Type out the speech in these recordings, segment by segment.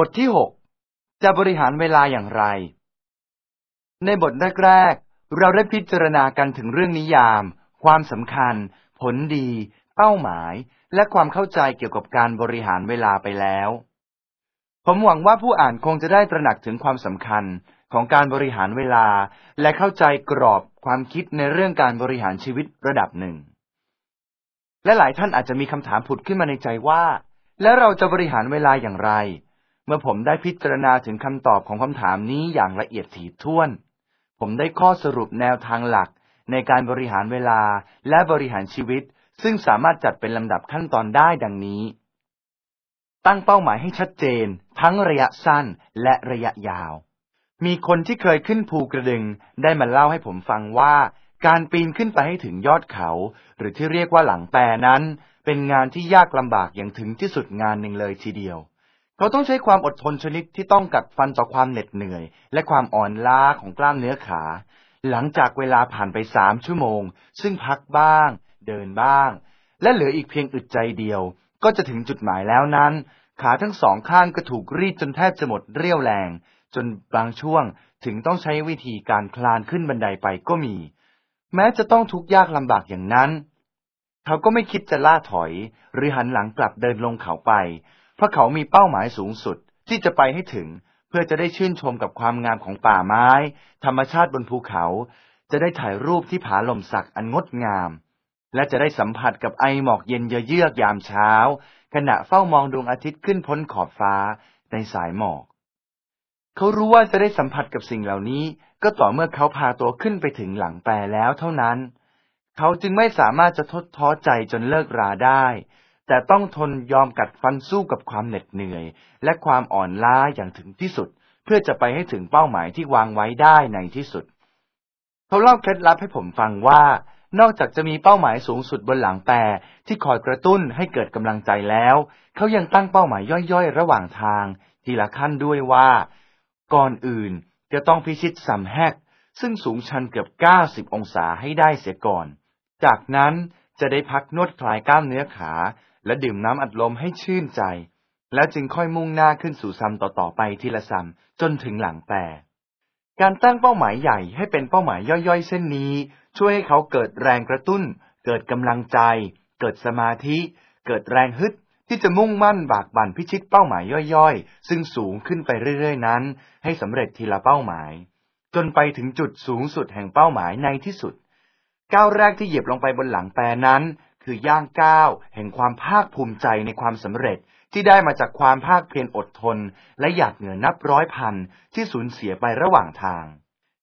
บทที่หกจะบริหารเวลาอย่างไร ในบทแรกๆ เราได้พิจารณากันถึงเรื่องนิยาม ความสำคัญ ผลดี เป้าหมาย และความเข้าใจเกี่ยวกับการบริหารเวลาไปแล้ว ผมหวังว่าผู้อ่านคงจะได้ตระหนักถึงความสำคัญของการบริหารเวลา และเข้าใจกรอบความคิดในเรื่องการบริหารชีวิตระดับหนึ่ง และหลายท่านอาจจะมีคำถามผุดขึ้นมาในใจว่า แล้วเราจะบริหารเวลาอย่างไร เมื่อผมได้พิจารณาถึงคำตอบของคำถามนี้อย่างละเอียดถี่ถ้วน ผมได้ข้อสรุปแนวทางหลักในการบริหารเวลาและบริหารชีวิต ซึ่งสามารถจัดเป็นลำดับขั้นตอนได้ดังนี้ ตั้งเป้าหมายให้ชัดเจน ทั้งระยะสั้นและระยะยาว มีคนที่เคยขึ้นภูกระดึงได้มาเล่าให้ผมฟังว่า การปีนขึ้นไปให้ถึงยอดเขา หรือที่เรียกว่าหลังแปรนั้น เป็นงานที่ยากลำบากอย่างถึงที่สุดงานหนึ่งเลยทีเดียว เขาต้องใช้ความอดทนชนิดที่ต้องกัดฟันต่อความเหน็ดเหนื่อย และความอ่อนล้าของกล้ามเนื้อขา หลังจากเวลาผ่านไปสามชั่วโมง ซึ่งพักบ้าง เดินบ้าง และเหลืออีกเพียงอึดใจเดียว ก็จะถึงจุดหมายแล้วนั้น ขาทั้งสองข้างก็ถูกรีดจนแทบจะหมดเรี่ยวแรง จนบางช่วงถึงต้องใช้วิธีการคลานขึ้นบันไดไปก็มี แม้จะต้องทุกข์ยากลำบากอย่างนั้น เขาก็ไม่คิดจะล่าถอย หรือหันหลังกลับเดินลงเขาไป เพราะเขามีเป้าหมายสูงสุดที่จะไปให้ถึง เพื่อจะได้ชื่นชมกับความงามของป่าไม้ ธรรมชาติบนภูเขา จะได้ถ่ายรูปที่ผาลมสักอันงดงาม และจะได้สัมผัสกับไอหมอกเย็นเยือกยามเช้า ขณะเฝ้ามองดวงอาทิตย์ขึ้นพ้นขอบฟ้าในสายหมอก เขารู้ว่าจะได้สัมผัสกับสิ่งเหล่านี้ ก็ต่อเมื่อเขาพาตัวขึ้นไปถึงหลังแปรแล้วเท่านั้น เขาจึงไม่สามารถจะทดท้อใจจนเลิกราได้ แต่ต้องทนยอมกัดฟันสู้กับความเหน็ดเหนื่อย และความอ่อนล้าอย่างถึงที่สุด เพื่อจะไปให้ถึงเป้าหมายที่วางไว้ได้ในที่สุด เขาเล่าเคล็ดลับให้ผมฟังว่า นอกจากจะมีเป้าหมายสูงสุดบนหลังแปรที่คอยกระตุ้นให้เกิดกำลังใจแล้ว เขายังตั้งเป้าหมายย่อยๆ ระหว่างทาง ทีละขั้นด้วยว่า ก่อนอื่นจะต้องพิชิตสัมแฮกซึ่งสูงชันเกือบ 90 องศาให้ได้เสียก่อน จากนั้นจะได้พักนวดคลายกล้ามเนื้อขา และดื่มน้ำอัดลมให้ชื่นใจ แล้วจึงค่อยมุ่งหน้าขึ้นสู่ซัมต่อๆไปทีละซัมจนถึงหลังแปรการตั้งเป้าหมายใหญ่ให้เป็นเป้าหมายย่อยๆ เส้นนี้ ช่วยให้เขาเกิดแรงกระตุ้น เกิดกำลังใจ เกิดสมาธิ เกิดแรงฮึดที่จะมุ่งมั่นบากบั่นพิชิตเป้าหมายย่อยๆ ซึ่งสูงขึ้นไปเรื่อยๆ นั้น ให้สำเร็จทีละเป้าหมาย จนไปถึงจุดสูงสุดแห่งเป้าหมายในที่สุด ก้าวแรกที่เหยียบลงไปบนหลังแปรนั้น คือย่างก้าวแห่งความภาคภูมิใจในความสำเร็จที่ได้มาจากความภาคเพียรอดทน และหยาดเหงื่อนับร้อยพันที่สูญเสียไประหว่างทาง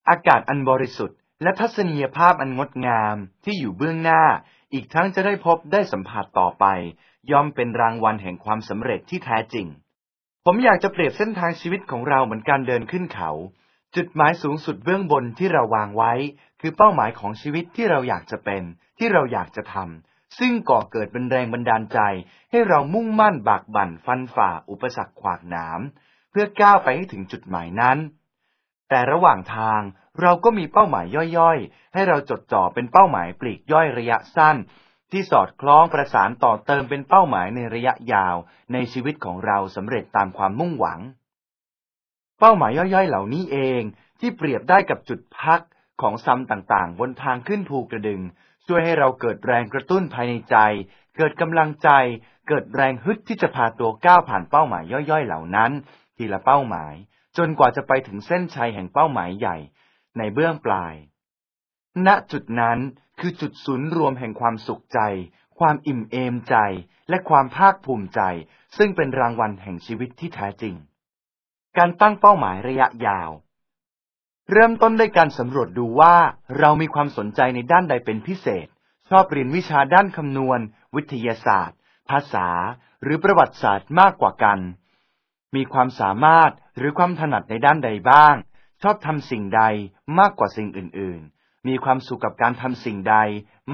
อากาศอันบริสุทธิ์ และทัศนียภาพอันงดงามที่อยู่เบื้องหน้า อีกทั้งจะได้พบได้สัมผัสต่อไป ย่อมเป็นรางวัลแห่งความสำเร็จที่แท้จริง ผมอยากจะเปรียบเส้นทางชีวิตของเราเหมือนการเดินขึ้นเขา จุดหมายสูงสุดเบื้องบนที่เราวางไว้ คือเป้าหมายของชีวิตที่เราอยากจะเป็น ที่เราอยากจะทำ ซึ่งก่อเกิดเป็นแรงบันดาลใจ ให้เรามุ่งมั่นบากบั่นฟันฝ่าอุปสรรคขวากหนาม เพื่อก้าวไปให้ถึงจุดหมายนั้น แต่ระหว่างทางเราก็มีเป้าหมายย่อยๆ ให้เราจดจ่อเป็นเป้าหมายปลีกย่อยระยะสั้น ที่สอดคล้องประสานต่อเติมเป็นเป้าหมายในระยะยาว ในชีวิตของเราสำเร็จตามความมุ่งหวัง เป้าหมายย่อยๆ เหล่านี้เองที่เปรียบได้กับจุดพักของซ้ำต่างๆ บนทางขึ้นภูกระดึง ช่วยให้เราเกิดแรงกระตุ้นภายในใจ เกิดกำลังใจ เกิดแรงฮึดที่จะพาตัวก้าวผ่านเป้าหมายย่อยๆ เหล่านั้น ทีละเป้าหมาย จนกว่าจะไปถึงเส้นชัยแห่งเป้าหมายใหญ่ ในเบื้องปลาย ณจุดนั้นคือจุดศูนย์รวมแห่งความสุขใจ ความอิ่มเอมใจ และความภาคภูมิใจ ซึ่งเป็นรางวัลแห่งชีวิตที่แท้จริง การตั้งเป้าหมายระยะยาว เริ่มต้นด้วยการสำรวจดูว่าเรามีความสนใจในด้านใดเป็นพิเศษ ชอบเรียนวิชาด้านคำนวณ วิทยาศาสตร์ ภาษา หรือประวัติศาสตร์มากกว่ากัน มีความสามารถหรือความถนัดในด้านใดบ้าง ชอบทำสิ่งใดมากกว่าสิ่งอื่น ๆ มีความสุขกับการทำสิ่งใด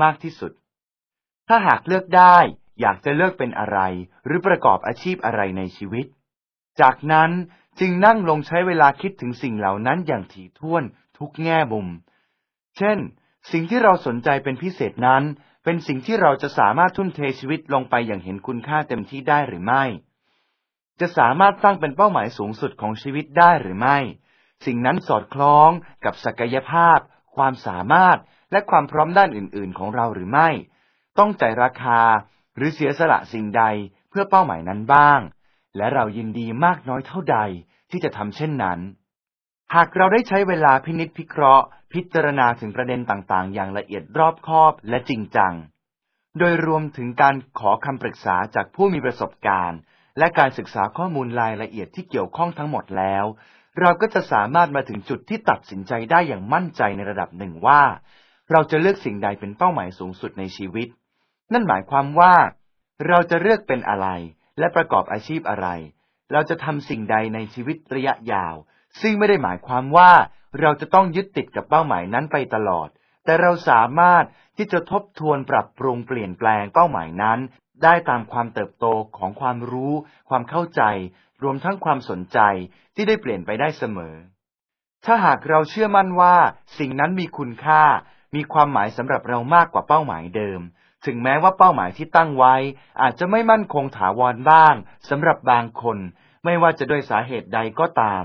มากที่สุด ถ้าหากเลือกได้อยากจะเลือกเป็นอะไร หรือประกอบอาชีพอะไรในชีวิต จากนั้น จึงนั่งลงใช้เวลาคิดถึงสิ่งเหล่านั้นอย่างถี่ถ้วนทุกแง่มุม เช่น สิ่งที่เราสนใจเป็นพิเศษนั้น เป็นสิ่งที่เราจะสามารถทุ่มเทชีวิตลงไปอย่างเห็นคุณค่าเต็มที่ได้หรือไม่ จะสามารถสร้างเป็นเป้าหมายสูงสุดของชีวิตได้หรือไม่ สิ่งนั้นสอดคล้องกับศักยภาพ ความสามารถ และความพร้อมด้านอื่น ๆ ของเราหรือไม่ ต้องจ่ายราคาหรือเสียสละสิ่งใดเพื่อเป้าหมายนั้นบ้าง และเรายินดีมากน้อยเท่าใด ที่จะทำเช่นนั้น หากเราได้ใช้เวลาพินิจพิเคราะห์ พิจารณาถึงประเด็นต่างๆ อย่างละเอียดรอบคอบและจริงจัง โดยรวมถึงการขอคำปรึกษาจากผู้มีประสบการณ์ และการศึกษาข้อมูลรายละเอียดที่เกี่ยวข้องทั้งหมดแล้ว เราก็จะสามารถมาถึงจุดที่ตัดสินใจได้อย่างมั่นใจในระดับหนึ่งว่า เราจะเลือกสิ่งใดเป็นเป้าหมายสูงสุดในชีวิต นั่นหมายความว่า เราจะเลือกเป็นอะไรและประกอบอาชีพอะไร เราจะทำสิ่งใดในชีวิตระยะยาว ซึ่งไม่ได้หมายความว่าเราจะต้องยึดติดกับเป้าหมายนั้นไปตลอด แต่เราสามารถที่จะทบทวนปรับปรุงเปลี่ยนแปลงเป้าหมายนั้น ได้ตามความเติบโตของความรู้ ความเข้าใจ รวมทั้งความสนใจที่ได้เปลี่ยนไปได้เสมอ ถ้าหากเราเชื่อมั่นว่าสิ่งนั้นมีคุณค่า มีความหมายสำหรับเรามากกว่าเป้าหมายเดิม ถึงแม้ว่าเป้าหมายที่ตั้งไว้ อาจจะไม่มั่นคงถาวรบ้างสำหรับบางคน ไม่ว่าจะด้วยสาเหตุใดก็ตาม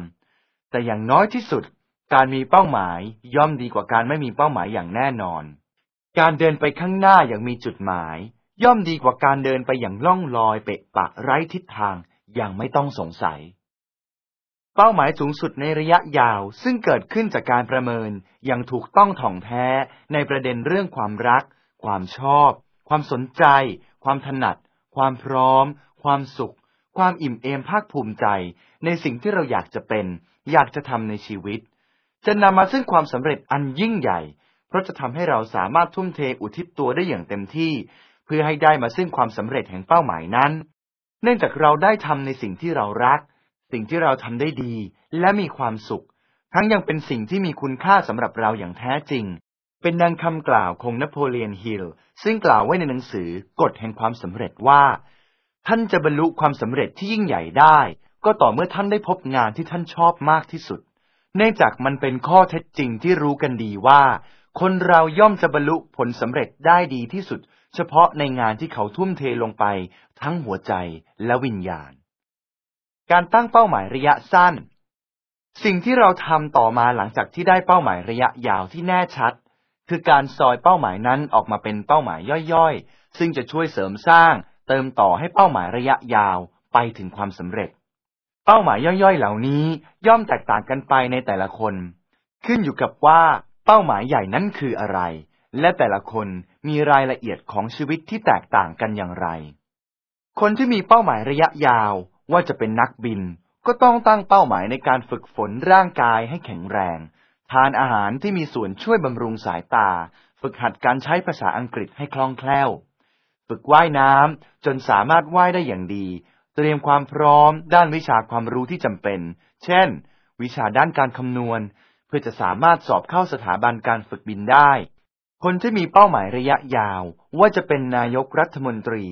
แต่อย่างน้อยที่สุด การมีเป้าหมายย่อมดีกว่าการไม่มีเป้าหมายอย่างแน่นอน การเดินไปข้างหน้าอย่างมีจุดหมาย ย่อมดีกว่าการเดินไปอย่างล่องลอยเปะปะไร้ทิศทางอย่างไม่ต้องสงสัยเป้าหมายสูงสุดในระยะยาวซึ่งเกิดขึ้นจากการประเมินอย่างถูกต้องถ่องแท้ในประเด็นเรื่องความรัก ความชอบ ความสนใจ ความถนัด ความพร้อม ความสุข ความอิ่มเอมภาคภูมิใจ ในสิ่งที่เราอยากจะเป็น อยากจะทำในชีวิต จะนำมาซึ่งความสำเร็จอันยิ่งใหญ่ เพราะจะทำให้เราสามารถทุ่มเทอุทิศตัวได้อย่างเต็มที่ เพื่อให้ได้มาซึ่งความสำเร็จแห่งเป้าหมายนั้น เนื่องจากเราได้ทำในสิ่งที่เรารัก สิ่งที่เราทำได้ดี และมีความสุข ทั้งยังเป็นสิ่งที่มีคุณค่าสำหรับเราอย่างแท้จริง เป็นดังคำกล่าวของนโปเลียนฮิลซึ่งกล่าวไว้ในหนังสือกฎแห่งความสำเร็จว่า ท่านจะบรรลุความสำเร็จที่ยิ่งใหญ่ได้ ก็ต่อเมื่อท่านได้พบงานที่ท่านชอบมากที่สุด เนื่องจากมันเป็นข้อเท็จจริงที่รู้กันดีว่า คนเราย่อมจะบรรลุผลสำเร็จได้ดีที่สุด เฉพาะในงานที่เขาทุ่มเทลงไป ทั้งหัวใจและวิญญาณ การตั้งเป้าหมายระยะสั้น สิ่งที่เราทำต่อมาหลังจากที่ได้เป้าหมายระยะยาวที่แน่ชัด คือการซอยเป้าหมายนั้นออกมาเป็นเป้าหมายย่อยๆ ซึ่งจะช่วยเสริมสร้าง เติมต่อให้เป้าหมายระยะยาวไปถึงความสำเร็จ เป้าหมายย่อยๆ เหล่านี้ย่อมแตกต่างกันไปในแต่ละคน ขึ้นอยู่กับว่า เป้าหมายใหญ่นั้นคืออะไร และแต่ละคนมีรายละเอียดของชีวิตที่แตกต่างกันอย่างไร คนที่มีเป้าหมายระยะยาวว่าจะเป็นนักบิน ก็ต้องตั้งเป้าหมายในการฝึกฝนร่างกายให้แข็งแรง ทานอาหารที่มีส่วนช่วยบำรุงสายตา ฝึกหัดการใช้ภาษาอังกฤษให้คล่องแคล่ว ฝึกว่ายน้ำจนสามารถว่ายได้อย่างดี เตรียมความพร้อมด้านวิชาความรู้ที่จำเป็น เช่น วิชาด้านการคำนวณ เพื่อจะสามารถสอบเข้าสถาบันการฝึกบินได้ คนที่มีเป้าหมายระยะยาว ว่าจะเป็นนายกรัฐมนตรี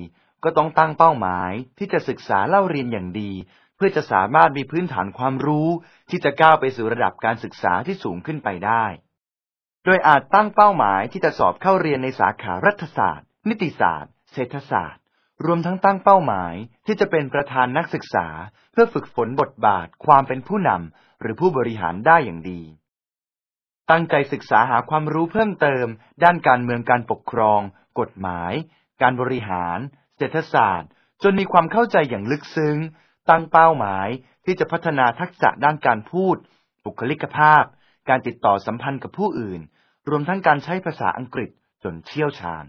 ก็ต้องตั้งเป้าหมายที่จะศึกษาเล่าเรียนอย่างดี พื่อจะสามารถมีพื้นฐานความรู้ที่จะก้าวไปสู่ระดับการศึกษาที่สูงขึ้นไปได้ โดยอาจตั้งเป้าหมายที่จะสอบเข้าเรียนในสาขารัฐศาสตร์ นิติศาสตร์ เศรษฐศาสตร์ รวมทั้งตั้งเป้าหมายที่จะเป็นประธานนักศึกษา เพื่อฝึกฝนบทบาท ความเป็นผู้นำหรือผู้บริหารได้อย่างดี ตั้งใจศึกษาหาความรู้เพิ่มเติม ด้านการเมืองการปกครอง กฎหมาย การบริหาร เศรษฐศาสตร์ จนมีความเข้าใจอย่างลึกซึ้ง ตั้งเป้าหมายที่จะพัฒนาทักษะด้านการพูด บุคลิกภาพ การติดต่อสัมพันธ์กับผู้อื่น รวมทั้งการใช้ภาษาอังกฤษจนเชี่ยวชาญ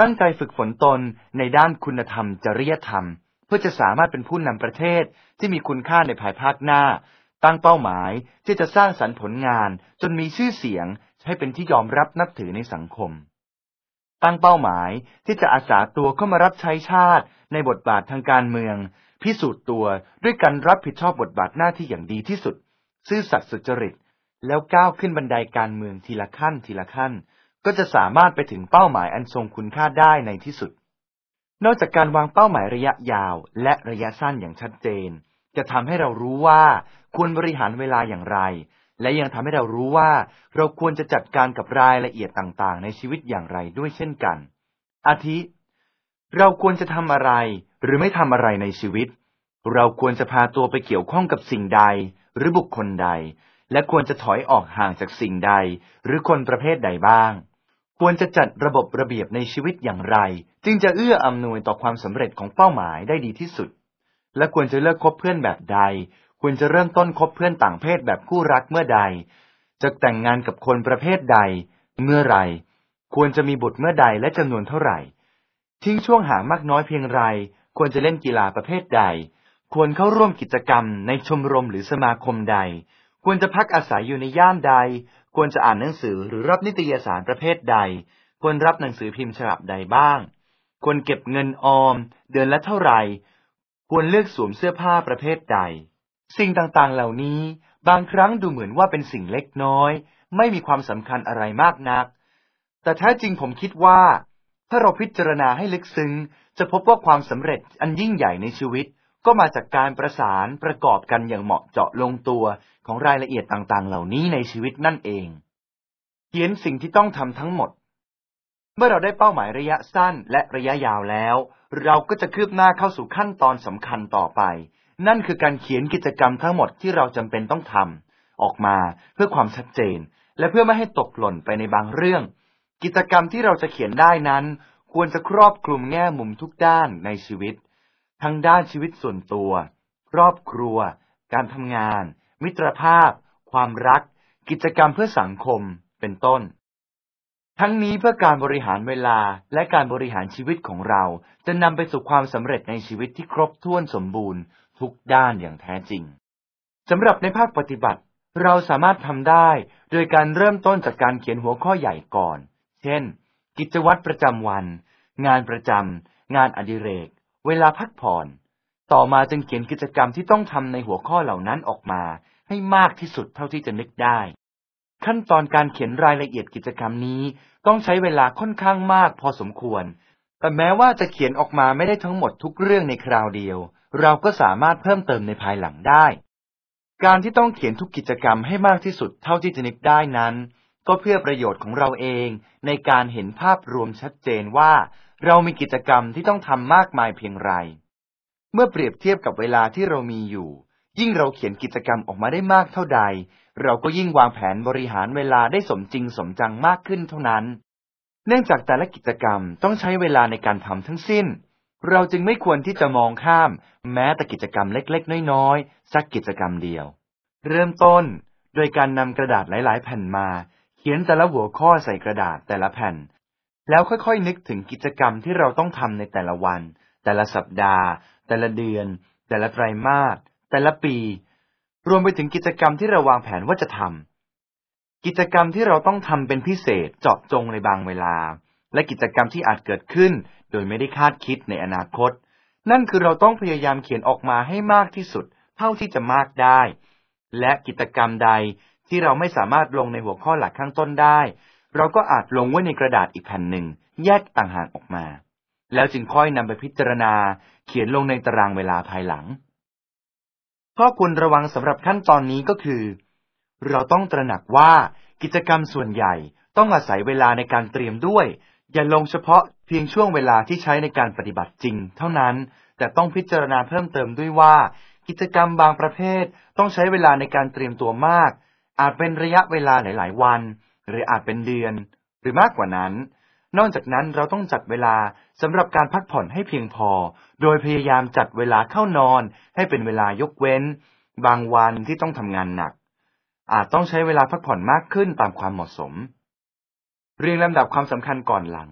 ตั้งใจฝึกฝนตนในด้านคุณธรรม จริยธรรม เพื่อจะสามารถเป็นผู้นำประเทศที่มีคุณค่าในภายภาคหน้า ตั้งเป้าหมายที่จะสร้างสรรค์ผลงานจนมีชื่อเสียงให้เป็นที่ยอมรับนับถือในสังคม ตั้งเป้าหมายที่จะอาสาตัวเข้ามารับใช้ชาติในบทบาททางการเมือง พิสูจน์ตัวด้วยการรับผิดชอบบทบาทหน้าที่อย่างดีที่สุด ซื่อสัตย์สุจริต แล้วก้าวขึ้นบันไดการเมืองทีละขั้นทีละขั้น ก็จะสามารถไปถึงเป้าหมายอันทรงคุณค่าได้ในที่สุด นอกจากการวางเป้าหมายระยะยาวและระยะสั้นอย่างชัดเจน จะทำให้เรารู้ว่าควรบริหารเวลาอย่างไร และยังทำให้เรารู้ว่าเราควรจะจัดการกับรายละเอียดต่างๆ ในชีวิตอย่างไรด้วยเช่นกัน อาทิ เราควรจะทำอะไร หรือไม่ทำอะไรในชีวิต เราควรจะพาตัวไปเกี่ยวข้องกับสิ่งใด หรือบุคคลใด และควรจะถอยออกห่างจากสิ่งใด หรือคนประเภทใดบ้าง ควรจะจัดระบบระเบียบในชีวิตอย่างไร จึงจะเอื้ออำนวยต่อความสำเร็จของเป้าหมายได้ดีที่สุด และควรจะเลิกคบเพื่อนแบบใด ควรจะเริ่มต้นคบเพื่อนต่างเพศแบบคู่รักเมื่อใด จะแต่งงานกับคนประเภทใด เมื่อไรควรจะมีบุตรเมื่อใดและจำนวนเท่าไหร่ ทิ้งช่วงห่างมากน้อยเพียงไร ควรจะเล่นกีฬาประเภทใด ควรเข้าร่วมกิจกรรมในชมรมหรือสมาคมใด ควรจะพักอาศัยอยู่ในย่านใด ควรจะอ่านหนังสือหรือรับนิตยสารประเภทใด ควรรับหนังสือพิมพ์ฉบับใดบ้าง ควรเก็บเงินออม เดือนละเท่าไหร่ ควรเลือกสวมเสื้อผ้าประเภทใด สิ่งต่างๆ เหล่านี้บางครั้งดูเหมือนว่าเป็นสิ่งเล็กน้อย ไม่มีความสำคัญอะไรมากนัก แต่แท้จริงผมคิดว่า ถ้าเราพิจารณาให้ลึกซึ้ง จะพบว่าความสำเร็จอันยิ่งใหญ่ในชีวิต ก็มาจากการประสานประกอบกันอย่างเหมาะเจาะลงตัวของรายละเอียดต่างๆ เหล่านี้ในชีวิตนั่นเอง เขียนสิ่งที่ต้องทำทั้งหมด เมื่อเราได้เป้าหมายระยะสั้นและระยะยาวแล้ว เราก็จะคืบหน้าเข้าสู่ขั้นตอนสำคัญต่อไป นั่นคือการเขียนกิจกรรมทั้งหมดที่เราจำเป็นต้องทำออกมาเพื่อความชัดเจน และเพื่อไม่ให้ตกหล่นไปในบางเรื่อง กิจกรรมที่เราจะเขียนได้นั้น ควรจะครอบคลุมแง่มุมทุกด้านในชีวิต ทั้งด้านชีวิตส่วนตัว ครอบครัว การทำงาน มิตรภาพ ความรัก กิจกรรมเพื่อสังคม เป็นต้น ทั้งนี้เพื่อการบริหารเวลาและการบริหารชีวิตของเรา จะนำไปสู่ความสำเร็จในชีวิตที่ครบถ้วนสมบูรณ์ ทุกด้านอย่างแท้จริงสำหรับในภาคปฏิบัติ เราสามารถทำได้ โดยการเริ่มต้นจากการเขียนหัวข้อใหญ่ก่อน เช่น กิจวัตรประจำวัน งานประจำ งานอดิเรก เวลาพักผ่อน ต่อมาจึงเขียนกิจกรรมที่ต้องทำในหัวข้อเหล่านั้นออกมาให้มากที่สุดเท่าที่จะนึกได้ ขั้นตอนการเขียนรายละเอียดกิจกรรมนี้ต้องใช้เวลาค่อนข้างมากพอสมควร แต่แม้ว่าจะเขียนออกมาไม่ได้ทั้งหมดทุกเรื่องในคราวเดียว เราก็สามารถเพิ่มเติมในภายหลังได้ การที่ต้องเขียนทุกกิจกรรมให้มากที่สุดเท่าที่จะนึกได้นั้น ก็เพื่อประโยชน์ของเราเองในการเห็นภาพรวมชัดเจนว่า เรามีกิจกรรมที่ต้องทำมากมายเพียงไร เมื่อเปรียบเทียบกับเวลาที่เรามีอยู่ ยิ่งเราเขียนกิจกรรมออกมาได้มากเท่าใด เราก็ยิ่งวางแผนบริหารเวลาได้สมจริงสมจังมากขึ้นเท่านั้น เนื่องจากแต่ละกิจกรรมต้องใช้เวลาในการทำทั้งสิ้น เราจึงไม่ควรที่จะมองข้าม แม้แต่กิจกรรมเล็กๆ น้อยๆสักกิจกรรมเดียว เริ่มต้น โดยการนำกระดาษหลาย ๆ แผ่นมา เขียนแต่ละหัวข้อใส่กระดาษแต่ละแผ่น แล้วค่อยๆนึกถึงกิจกรรมที่เราต้องทำในแต่ละวัน แต่ละสัปดาห์ แต่ละเดือน แต่ละไตรมาสแต่ละปี รวมไปถึงกิจกรรมที่เราวางแผนว่าจะทำกิจกรรมที่เราต้องทำเป็นพิเศษเจาะจงในบางเวลา และกิจกรรมที่อาจเกิดขึ้น โดยไม่ได้คาดคิดในอนาคต นั่นคือเราต้องพยายามเขียนออกมาให้มากที่สุด เท่าที่จะมากได้ และกิจกรรมใด ที่เราไม่สามารถลงในหัวข้อหลักข้างต้นได้ เราก็อาจลงไว้ในกระดาษอีกแผ่นหนึ่ง แยกต่างหากออกมา แล้วจึงค่อยนำไปพิจารณา เขียนลงในตารางเวลาภายหลัง ข้อควรระวังสำหรับขั้นตอนนี้ก็คือ เราต้องตระหนักว่ากิจกรรมส่วนใหญ่ต้องอาศัยเวลาในการเตรียมด้วย อย่าลงเฉพาะเพียงช่วงเวลาที่ใช้ในการปฏิบัติจริง เท่านั้น แต่ต้องพิจารณาเพิ่มเติมด้วยว่า กิจกรรมบางประเภทต้องใช้เวลาในการเตรียมตัวมาก อาจเป็นระยะเวลาหลาย ๆ วัน หรืออาจเป็นเดือน หรือมากกว่านั้น นอกจากนั้นเราต้องจัดเวลาสำหรับการพักผ่อนให้เพียงพอ โดยพยายามจัดเวลาเข้านอนให้เป็นเวลายกเว้น บางวันที่ต้องทำงานหนัก อาจต้องใช้เวลาพักผ่อนมากขึ้นตามความเหมาะสม เรียงลำดับความสำคัญก่อนหลัง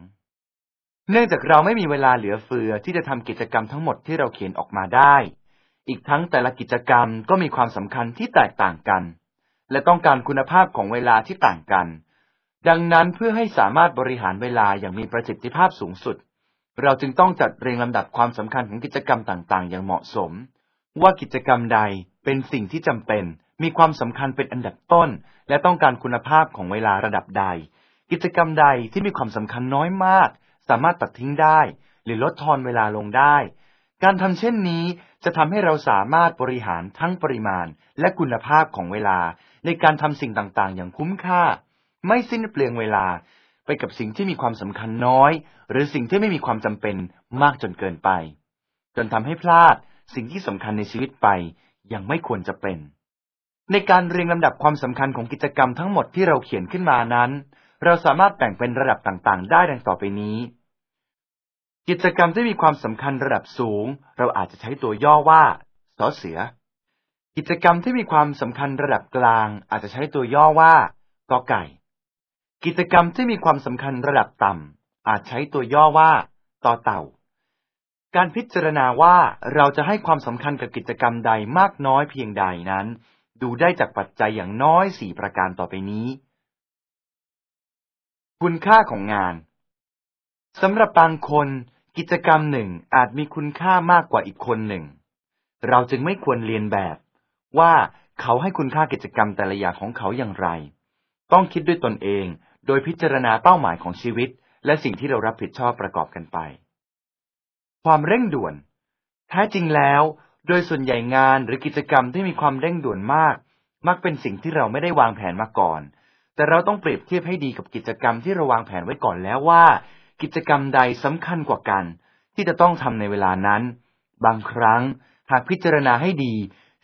เนื่องจากเราไม่มีเวลาเหลือเฟือที่จะทำกิจกรรมทั้งหมดที่เราเขียนออกมาได้ อีกทั้งแต่ละกิจกรรมก็มีความสำคัญที่แตกต่างกัน และต้องการคุณภาพของเวลาที่ต่างกัน ดังนั้นเพื่อให้สามารถบริหารเวลาอย่างมีประสิทธิภาพสูงสุด เราจึงต้องจัดเรียงลำดับความสำคัญของกิจกรรมต่างๆ อย่างเหมาะสม ว่ากิจกรรมใดเป็นสิ่งที่จำเป็น มีความสำคัญเป็นอันดับต้น และต้องการคุณภาพของเวลาระดับใด กิจกรรมใดที่มีความสำคัญน้อยมาก สามารถตัดทิ้งได้ หรือลดทอนเวลาลงได้ การทำเช่นนี้จะทำให้เราสามารถบริหารทั้งปริมาณและคุณภาพของเวลา ในการทำสิ่งต่างๆ อย่างคุ้มค่า ไม่สิ้นเปลืองเวลาไปกับสิ่งที่มีความสำคัญน้อย หรือสิ่งที่ไม่มีความจำเป็นมากจนเกินไป จนทำให้พลาดสิ่งที่สำคัญในชีวิตไปยังไม่ควรจะเป็น ในการเรียงลำดับความสำคัญของกิจกรรมทั้งหมดที่เราเขียนขึ้นมานั้น เราสามารถแบ่งเป็นระดับต่างๆ ได้ดังต่อไปนี้ กิจกรรมที่มีความสำคัญระดับสูง เราอาจจะใช้ตัวย่อว่าสอเสือ กิจกรรมที่มีความสำคัญระดับกลางอาจจะใช้ตัวย่อว่ากอไก่ กิจกรรมที่มีความสำคัญระดับต่ำอาจใช้ตัวย่อว่าต่อเต่า การพิจารณาว่าเราจะให้ความสำคัญกับกิจกรรมใดมากน้อยเพียงใดนั้น ดูได้จากปัจจัยอย่างน้อยสี่ประการต่อไปนี้ คุณค่าของงานสำหรับบางคน กิจกรรมหนึ่งอาจมีคุณค่ามากกว่าอีกคนหนึ่ง เราจึงไม่ควรเรียนแบบ ว่าเขาให้คุณค่ากิจกรรมแต่ละอย่างของเขาอย่างไร ต้องคิดด้วยตนเอง โดยพิจารณาเป้าหมายของชีวิต และสิ่งที่เรารับผิดชอบประกอบกันไป ความเร่งด่วน แท้จริงแล้ว โดยส่วนใหญ่งานหรือกิจกรรมที่มีความเร่งด่วนมาก มักเป็นสิ่งที่เราไม่ได้วางแผนมาก่อน แต่เราต้องเปรียบเทียบให้ดีกับกิจกรรมที่เราวางแผนไว้ก่อนแล้วว่า กิจกรรมใดสำคัญกว่ากัน ที่จะต้องทำในเวลานั้น บางครั้งหากพิจารณาให้ดี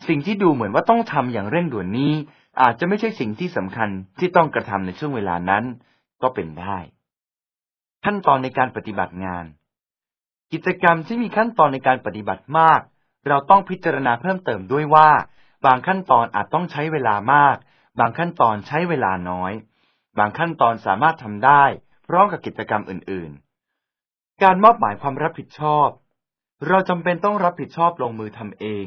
สิ่งที่ดูเหมือนว่าต้องทำอย่างเร่งด่วนนี้ อาจจะไม่ใช่สิ่งที่สำคัญที่ต้องกระทำในช่วงเวลานั้น ก็เป็นได้ ขั้นตอนในการปฏิบัติงาน กิจกรรมที่มีขั้นตอนในการปฏิบัติมาก เราต้องพิจารณาเพิ่มเติมด้วยว่า บางขั้นตอนอาจต้องใช้เวลามาก บางขั้นตอนใช้เวลาน้อย บางขั้นตอนสามารถทำได้พร้อมกับกิจกรรมอื่น ๆ การมอบหมายความรับผิดชอบ เราจำเป็นต้องรับผิดชอบลงมือทำเอง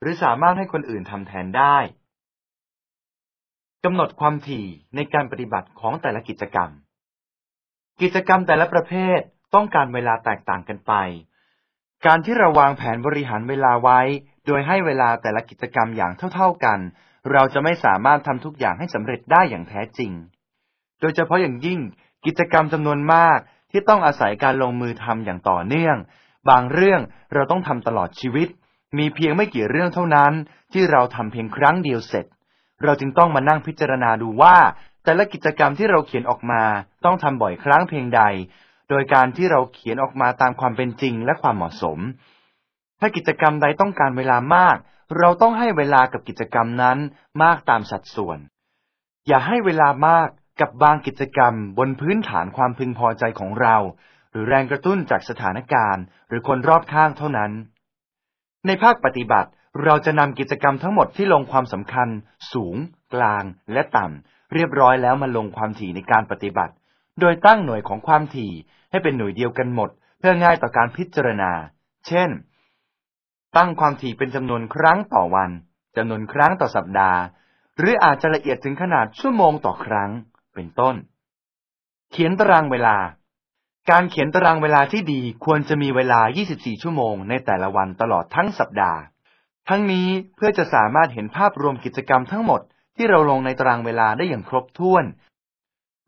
หรือสามารถให้คนอื่นทำแทนได้กำหนดความถี่ในการปฏิบัติของแต่ละกิจกรรม กิจกรรมแต่ละประเภทต้องการเวลาแตกต่างกันไป การที่เราวางแผนบริหารเวลาไว้ โดยให้เวลาแต่ละกิจกรรมอย่างเท่า ๆกัน เราจะไม่สามารถทำทุกอย่างให้สำเร็จได้อย่างแท้จริง โดยเฉพาะอย่างยิ่งกิจกรรมจำนวนมากที่ต้องอาศัยการลงมือทำอย่างต่อเนื่อง บางเรื่องเราต้องทำตลอดชีวิต มีเพียงไม่กี่เรื่องเท่านั้น ที่เราทำเพียงครั้งเดียวเสร็จ เราจึงต้องมานั่งพิจารณาดูว่า แต่ละกิจกรรมที่เราเขียนออกมาต้องทำบ่อยครั้งเพียงใด โดยการที่เราเขียนออกมาตามความเป็นจริงและความเหมาะสม ถ้ากิจกรรมใดต้องการเวลามาก เราต้องให้เวลากับกิจกรรมนั้นมากตามสัดส่วน อย่าให้เวลามากกับบางกิจกรรมบนพื้นฐานความพึงพอใจของเรา หรือแรงกระตุ้นจากสถานการณ์ หรือคนรอบข้างเท่านั้น ในภาคปฏิบัติ เราจะนำกิจกรรมทั้งหมดที่ลงความสำคัญ สูง กลาง และต่ำ เรียบร้อยแล้วมาลงความถี่ในการปฏิบัติ โดยตั้งหน่วยของความถี่ให้เป็นหน่วยเดียวกันหมด เพื่อง่ายต่อการพิจารณา เช่น ตั้งความถี่เป็นจำนวนครั้งต่อวันจำนวนครั้งต่อสัปดาห์ หรืออาจจะละเอียดถึงขนาดชั่วโมงต่อครั้ง เป็นต้น เขียนตารางเวลา การเขียนตารางเวลาที่ดีควรจะมีเวลา 24 ชั่วโมงในแต่ละวันตลอดทั้งสัปดาห์ ทั้งนี้เพื่อจะสามารถเห็นภาพรวมกิจกรรมทั้งหมดที่เราลงในตารางเวลาได้อย่างครบถ้วน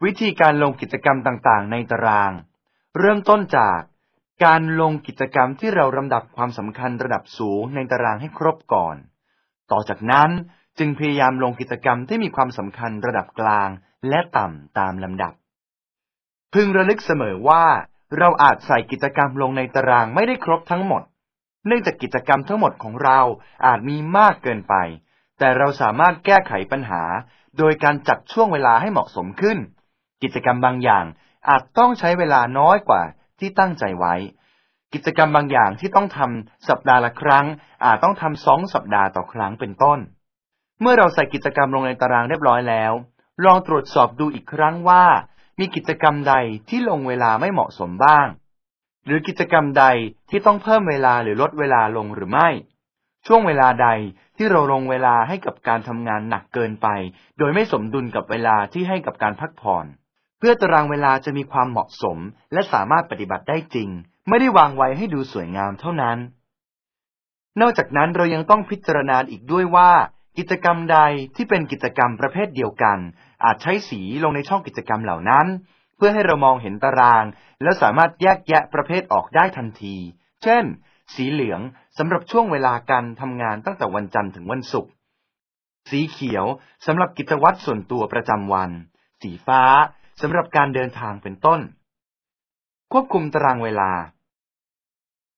วิธีการลงกิจกรรมต่างๆ ในตาราง เริ่มต้นจากการลงกิจกรรมที่เราลำดับความสำคัญระดับสูงในตารางให้ครบก่อน ต่อจากนั้นจึงพยายามลงกิจกรรมที่มีความสำคัญระดับกลางและต่ำตามลำดับ พึงระลึกเสมอว่า เราอาจใส่กิจกรรมลงในตารางไม่ได้ครบทั้งหมด เนื่องจากกิจกรรมทั้งหมดของเราอาจมีมากเกินไป แต่เราสามารถแก้ไขปัญหา โดยการจัดช่วงเวลาให้เหมาะสมขึ้น กิจกรรมบางอย่างอาจต้องใช้เวลาน้อยกว่าที่ตั้งใจไว้ กิจกรรมบางอย่างที่ต้องทำสัปดาห์ละครั้ง อาจต้องทำสองสัปดาห์ต่อครั้งเป็นต้น เมื่อเราใส่กิจกรรมลงในตารางเรียบร้อยแล้ว ลองตรวจสอบดูอีกครั้งว่า มีกิจกรรมใดที่ลงเวลาไม่เหมาะสมบ้าง หรือกิจกรรมใดที่ต้องเพิ่มเวลาหรือลดเวลาลงหรือไม่ ช่วงเวลาใดที่เราลงเวลาให้กับการทำงานหนักเกินไป โดยไม่สมดุลกับเวลาที่ให้กับการพักผ่อน เพื่อตารางเวลาจะมีความเหมาะสม และสามารถปฏิบัติได้จริง ไม่ได้วางไว้ให้ดูสวยงามเท่านั้น นอกจากนั้นเรายังต้องพิจารณาอีกด้วยว่า กิจกรรมใดที่เป็นกิจกรรมประเภทเดียวกัน อาจใช้สีลงในช่องกิจกรรมเหล่านั้น เพื่อให้เรามองเห็นตาราง แล้วสามารถแยกแยะประเภทออกได้ทันที เช่น สีเหลืองสำหรับช่วงเวลาการทำงานตั้งแต่วันจันทร์ถึงวันศุกร์สีเขียวสำหรับกิจวัตรส่วนตัวประจำวัน สีฟ้าสำหรับการเดินทางเป็นต้น ควบคุมตารางเวลา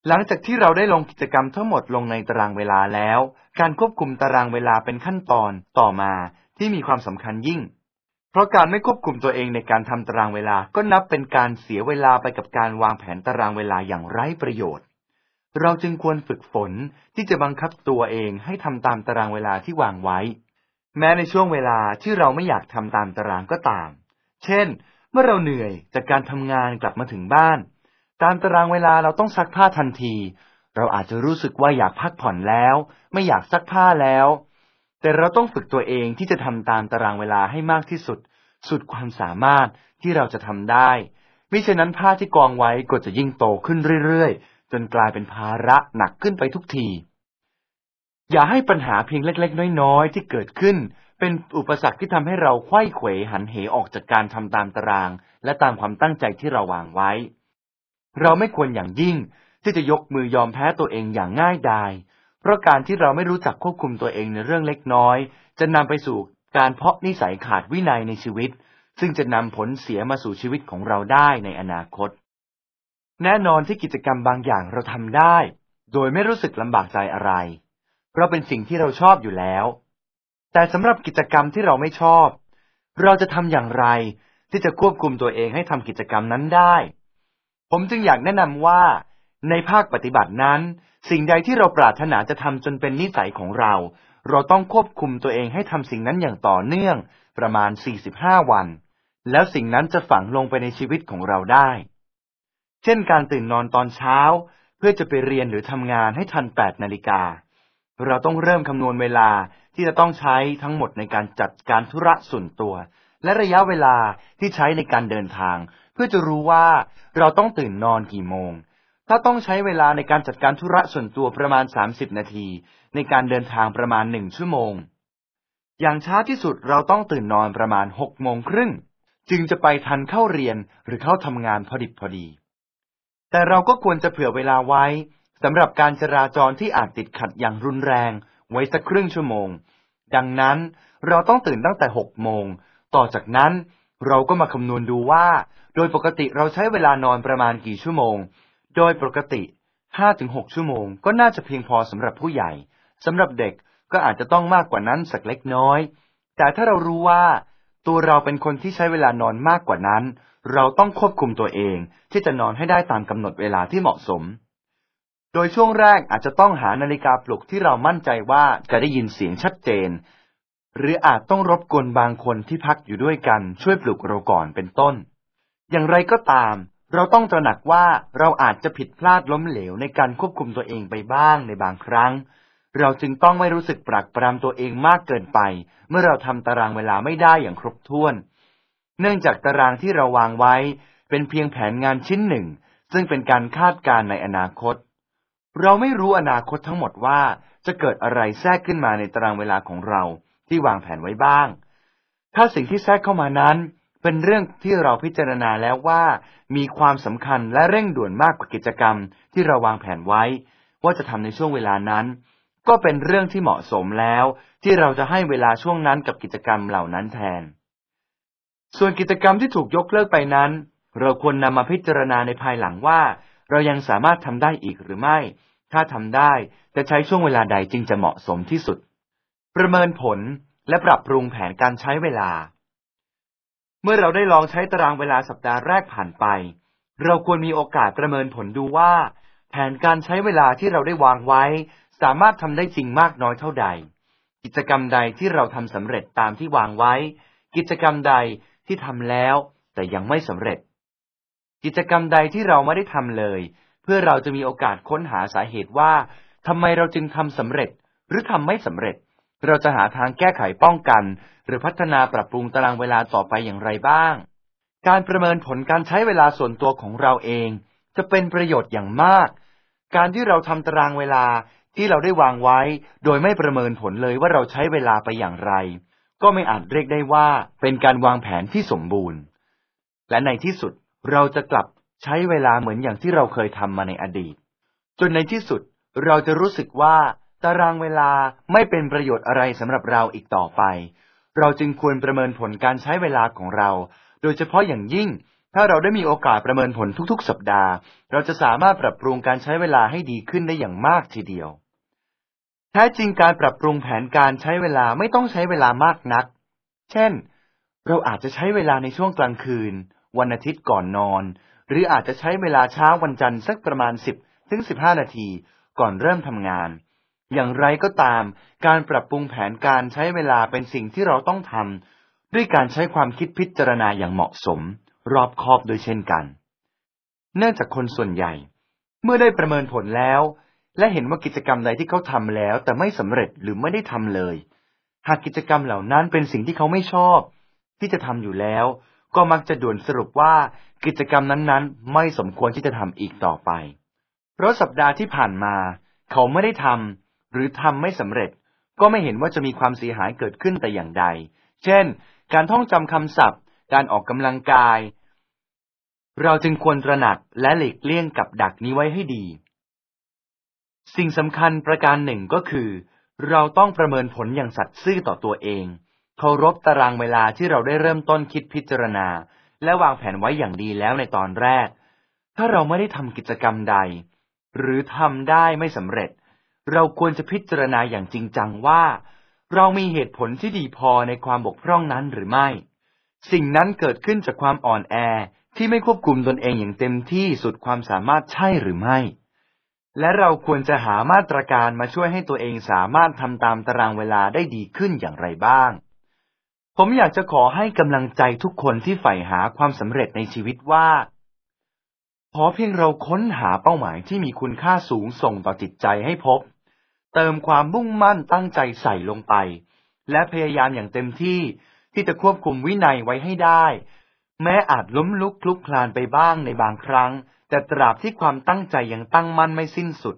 หลังจากที่เราได้ลงกิจกรรมทั้งหมดลงในตารางเวลาแล้ว การควบคุมตารางเวลาเป็นขั้นตอนต่อมาที่มีความสำคัญยิ่ง เพราะการไม่ควบคุมตัวเองในการทำตารางเวลาก็นับเป็นการเสียเวลาไปกับการวางแผนตารางเวลาอย่างไร้ประโยชน์ เราจึงควรฝึกฝนที่จะบังคับตัวเองให้ทำตามตารางเวลาที่วางไว้ แม้ในช่วงเวลาที่เราไม่อยากทำตามตารางก็ตาม เช่น เมื่อเราเหนื่อยจากการทำงานกลับมาถึงบ้าน ตามตารางเวลาเราต้องซักผ้าทันที เราอาจจะรู้สึกว่าอยากพักผ่อนแล้ว ไม่อยากซักผ้าแล้ว แต่เราต้องฝึกตัวเองที่จะทำตามตารางเวลาให้มากที่สุด สุดความสามารถที่เราจะทำได้มิฉะนั้นผ้าที่กองไว้ก็จะยิ่งโตขึ้นเรื่อยๆ จนกลายเป็นภาระหนักขึ้นไปทุกที อย่าให้ปัญหาเพียงเล็กๆ น้อยๆ ที่เกิดขึ้น เป็นอุปสรรคที่ทำให้เราไขว้เขวหันเหออกจากการทำตามตาราง และตามความตั้งใจที่เราวางไว้ เราไม่ควรอย่างยิ่งที่จะยกมือยอมแพ้ตัวเองอย่างง่ายดาย เพราะการที่เราไม่รู้จักควบคุมตัวเองในเรื่องเล็กน้อย จะนำไปสู่การเพาะนิสัยขาดวินัยในชีวิต ซึ่งจะนำผลเสียมาสู่ชีวิตของเราได้ในอนาคต แน่นอนที่กิจกรรมบางอย่างเราทำได้ โดยไม่รู้สึกลำบากใจอะไร เพราะเป็นสิ่งที่เราชอบอยู่แล้ว แต่สำหรับกิจกรรมที่เราไม่ชอบ เราจะทำอย่างไรที่จะควบคุมตัวเองให้ทำกิจกรรมนั้นได้ ผมจึงอยากแนะนำว่า ในภาคปฏิบัตินั้น สิ่งใดที่เราปรารถนาจะทำจนเป็นนิสัยของเรา เราต้องควบคุมตัวเองให้ทำสิ่งนั้นอย่างต่อเนื่อง ประมาณ 45 วัน แล้วสิ่งนั้นจะฝังลงไปในชีวิตของเราได้ เช่นการตื่นนอนตอนเช้า เพื่อจะไปเรียนหรือทำงานให้ทัน 8 นาฬิกา เราต้องเริ่มคำนวณเวลาที่จะต้องใช้ทั้งหมดในการจัดการธุระส่วนตัว และระยะเวลาที่ใช้ในการเดินทาง เพื่อจะรู้ว่าเราต้องตื่นนอนกี่โมง ถ้าต้องใช้เวลาในการจัดการธุระส่วนตัวประมาณ 30 นาที ในการเดินทางประมาณหนึ่งชั่วโมง อย่างช้าที่สุดเราต้องตื่นนอนประมาณ6โมงครึ่งจึงจะไปทันเข้าเรียนหรือเข้าทำงานพอดิบพอดี แต่เราก็ควรจะเผื่อเวลาไว้สำหรับการจราจรที่อาจติดขัดอย่างรุนแรงไว้สักครึ่งชั่วโมง ดังนั้นเราต้องตื่นตั้งแต่6โมง ต่อจากนั้น เราก็มาคำนวณดูว่า โดยปกติเราใช้เวลานอนประมาณกี่ชั่วโมง โดยปกติ5-6ชั่วโมง ก็น่าจะเพียงพอสำหรับผู้ใหญ่สำหรับเด็กก็อาจจะต้องมากกว่านั้นสักเล็กน้อย แต่ถ้าเรารู้ว่า ตัวเราเป็นคนที่ใช้เวลานอนมากกว่านั้น เราต้องควบคุมตัวเองที่จะนอนให้ได้ตามกำหนดเวลาที่เหมาะสม โดยช่วงแรกอาจจะต้องหานาฬิกาปลุกที่เรามั่นใจว่าจะได้ยินเสียงชัดเจน หรืออาจต้องรบกวนบางคนที่พักอยู่ด้วยกันช่วยปลุกเราก่อนเป็นต้น อย่างไรก็ตาม เราต้องตระหนักว่าเราอาจจะผิดพลาดล้มเหลวในการควบคุมตัวเองไปบ้างในบางครั้ง เราจึงต้องไม่รู้สึกปรักปรำตัวเองมากเกินไป เมื่อเราทำตารางเวลาไม่ได้อย่างครบถ้วน เนื่องจากตารางที่เราวางไว้ เป็นเพียงแผนงานชิ้นหนึ่ง ซึ่งเป็นการคาดการในอนาคต เราไม่รู้อนาคตทั้งหมดว่าจะเกิดอะไรแทรกขึ้นมาในตารางเวลาของเรา ที่วางแผนไว้บ้าง ถ้าสิ่งที่แทรกเข้ามานั้น เป็นเรื่องที่เราพิจารณาแล้วว่า มีความสำคัญและเร่งด่วนมากกว่ากิจกรรมที่เราวางแผนไว้ ว่าจะทำในช่วงเวลานั้น ก็เป็นเรื่องที่เหมาะสมแล้ว ที่เราจะให้เวลาช่วงนั้นกับกิจกรรมเหล่านั้นแทน ส่วนกิจกรรมที่ถูกยกเลิกไปนั้น เราควรนำมาพิจารณาในภายหลังว่า เรายังสามารถทำได้อีกหรือไม่ ถ้าทำได้จะใช้ช่วงเวลาใดจึงจะเหมาะสมที่สุด ประเมินผลและปรับปรุงแผนการใช้เวลา เมื่อเราได้ลองใช้ตารางเวลาสัปดาห์แรกผ่านไป เราควรมีโอกาสประเมินผลดูว่า แผนการใช้เวลาที่เราได้วางไว้ สามารถทำได้จริงมากน้อยเท่าใด กิจกรรมใดที่เราทำสำเร็จตามที่วางไว้ กิจกรรมใดที่ทำแล้ว แต่ยังไม่สำเร็จ กิจกรรมใดที่เราไม่ได้ทำเลย เพื่อเราจะมีโอกาสค้นหาสาเหตุว่าทำไมเราจึงทำสำเร็จหรือทำไม่สำเร็จ เราจะหาทางแก้ไขป้องกัน หรือพัฒนาปรับปรุงตารางเวลาต่อไปอย่างไรบ้าง การประเมินผลการใช้เวลาส่วนตัวของเราเอง จะเป็นประโยชน์อย่างมาก การที่เราทำตารางเวลาที่เราได้วางไว้ โดยไม่ประเมินผลเลยว่าเราใช้เวลาไปอย่างไร ก็ไม่อาจเรียกได้ว่าเป็นการวางแผนที่สมบูรณ์ และในที่สุดเราจะกลับใช้เวลาเหมือนอย่างที่เราเคยทำมาในอดีต จนในที่สุดเราจะรู้สึกว่า ตารางเวลาไม่เป็นประโยชน์อะไรสำหรับเราอีกต่อไป เราจึงควรประเมินผลการใช้เวลาของเรา โดยเฉพาะอย่างยิ่ง ถ้าเราได้มีโอกาสประเมินผลทุกๆ สัปดาห์ เราจะสามารถปรับปรุงการใช้เวลาให้ดีขึ้นได้อย่างมากทีเดียว แท้จริงการปรับปรุงแผนการใช้เวลาไม่ต้องใช้เวลามากนัก เช่น เราอาจจะใช้เวลาในช่วงกลางคืน วันอาทิตย์ก่อนนอน หรืออาจจะใช้เวลาเช้าวันจันทร์สักประมาณ 10ถึง15 นาที ก่อนเริ่มทำงาน อย่างไรก็ตาม การปรับปรุงแผนการใช้เวลาเป็นสิ่งที่เราต้องทำด้วยการใช้ความคิดพิจารณาอย่างเหมาะสม รอบคอบโดยเช่นกัน เนื่องจากคนส่วนใหญ่ เมื่อได้ประเมินผลแล้ว และเห็นว่ากิจกรรมใดที่เขาทำแล้ว แต่ไม่สำเร็จหรือไม่ได้ทำเลย หากกิจกรรมเหล่านั้นเป็นสิ่งที่เขาไม่ชอบ ที่จะทำอยู่แล้ว ก็มักจะด่วนสรุปว่ากิจกรรมนั้นๆ ไม่สมควรที่จะทำอีกต่อไป เพราะสัปดาห์ที่ผ่านมา เขาไม่ได้ทำ หรือทำไม่สำเร็จ ก็ไม่เห็นว่าจะมีความเสียหายเกิดขึ้นแต่อย่างใด เช่น การท่องจำคำศัพท์ การออกกำลังกาย เราจึงควรตระหนักและหลีกเลี่ยงกับดักนี้ไว้ให้ดี สิ่งสำคัญประการหนึ่งก็คือ เราต้องประเมินผลอย่างสัตย์ซื่อต่อตัวเอง เคารพตารางเวลาที่เราได้เริ่มต้นคิดพิจารณา และวางแผนไว้อย่างดีแล้วในตอนแรก ถ้าเราไม่ได้ทำกิจกรรมใด หรือทำได้ไม่สำเร็จ เราควรจะพิจารณาอย่างจริงจังว่า เรามีเหตุผลที่ดีพอในความบกพร่องนั้นหรือไม่ สิ่งนั้นเกิดขึ้นจากความอ่อนแอที่ไม่ควบคุมตนเองอย่างเต็มที่สุดความสามารถใช่หรือไม่ และเราควรจะหามาตรการมาช่วยให้ตัวเองสามารถทำตามตารางเวลาได้ดีขึ้นอย่างไรบ้าง ผมอยากจะขอให้กำลังใจทุกคนที่ใฝ่หาความสำเร็จในชีวิตว่า ขอเพียงเราค้นหาเป้าหมายที่มีคุณค่าสูงส่งต่อจิตใจให้พบ เติมความมุ่งมั่นตั้งใจใส่ลงไป และพยายามอย่างเต็มที่ที่จะควบคุมวินัยไว้ให้ได้ แม้อาจล้มลุกคลุกคลานไปบ้างในบางครั้ง แต่ตราบที่ความตั้งใจยังตั้งมั่นไม่สิ้นสุด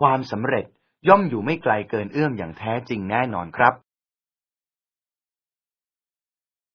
ความสำเร็จย่อมอยู่ไม่ไกลเกินเอื้อมอย่างแท้จริงแน่นอนครับ